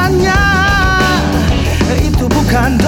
Katanya Itu bukan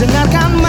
dengarkan